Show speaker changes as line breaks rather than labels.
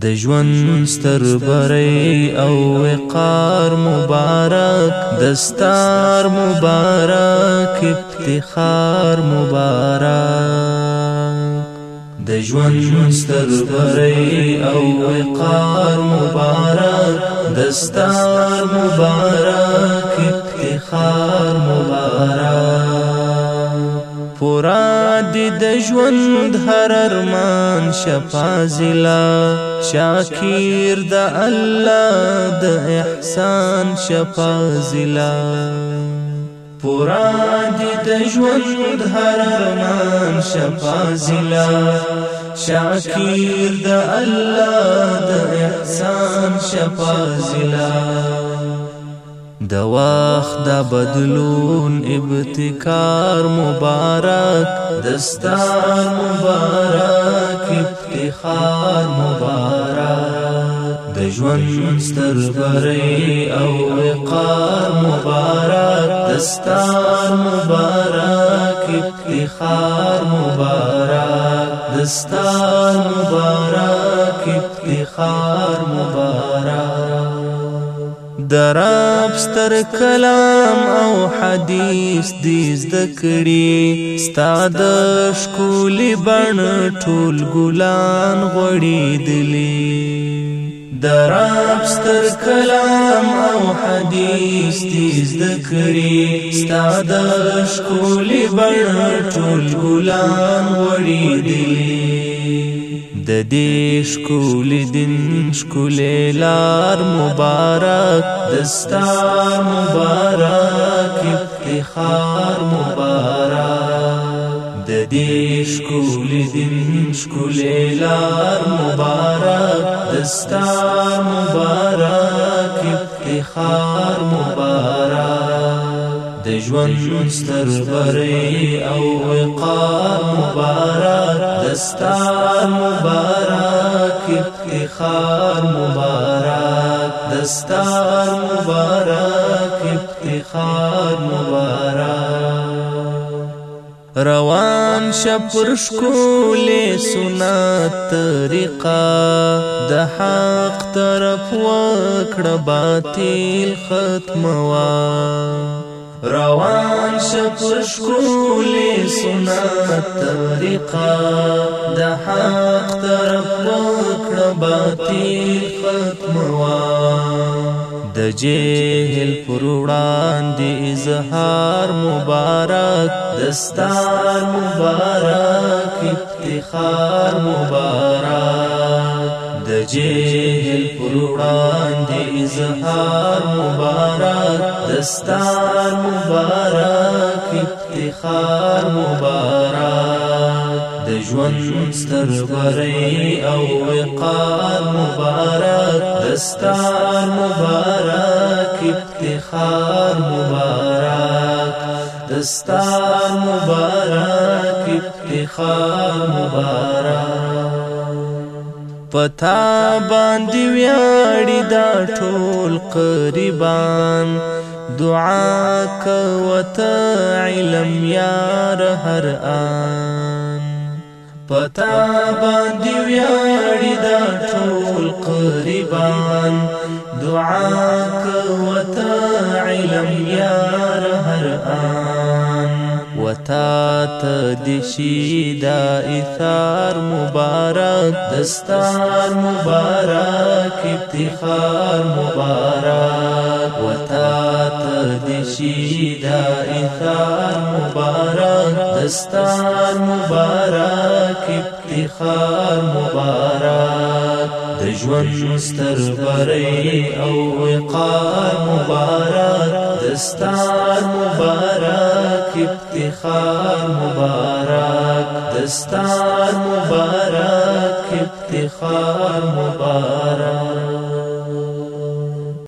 د ژوند ستر بری او وقار مبارک دستار مبارک افتخار مبارک د ژوند ستر بری او وقار مبارک دستار مبارک د ژوند هر ارمان شفا زلا شاکیر د الله د احسان شفا زلا پورا دي د ژوند هر ارمان شفا زلا شاکیر د الله د احسان شفا زلا د وخت د بدلون ابتکار مبارک دستار مبارک افتخار مبارک د ژوند ستر بری او وقار مبارک دستار مبارک افتخار مبارک دستار مبارک افتخار درب ستر کلام او حدیث دې ذکرې ستاد شکول بڼ ټول ګلان غړې دلی درب ستر کلام او حدیث دې ذکرې ستاد شکول بڼ ټول ګلان غړې دلی د دې شکول دین شکول لار مبارک دستا مبارک افتخار مبارک د دې شکول دین شکول لار مبارک دستا مبارک افتخار ژوند ستر بری او وقار مبارک دستار مبارک افتخار مبارک دستار مبارک افتخار مبارک روان شپر شکول سنت طریقه د حق طرف وکړه باطل ختموا روان شپش کولی سنت طریقا د حق طرف وکړه باطل ختموا د جهل پر وړاندې اظهار مبارک دستار مبارک افتخار مبارک د جهل پر وړاندې اظهار مبارک دستار مبارک افتخار مبارک د ژوند ستر غري او وقار مبارک دستار مبارک افتخار مبارک دستار مبارک افتخار مبارک پتا باندې ویاړي دا ټول قریبان دعا کوته علم یار هر آن پتا باندې ویاړي دا ټول قریبان دعا کوته علم یار هر آن تا تدشی دا اثار مبارک دستار مبارک افتخار مبارک و تا تدشی دا اثار مبارک دستار مبارک افتخار مبارک دجوان مستر بري او وقار مبارك دستان مبارك افتخار مبارك دستان مبارك افتخار مبارك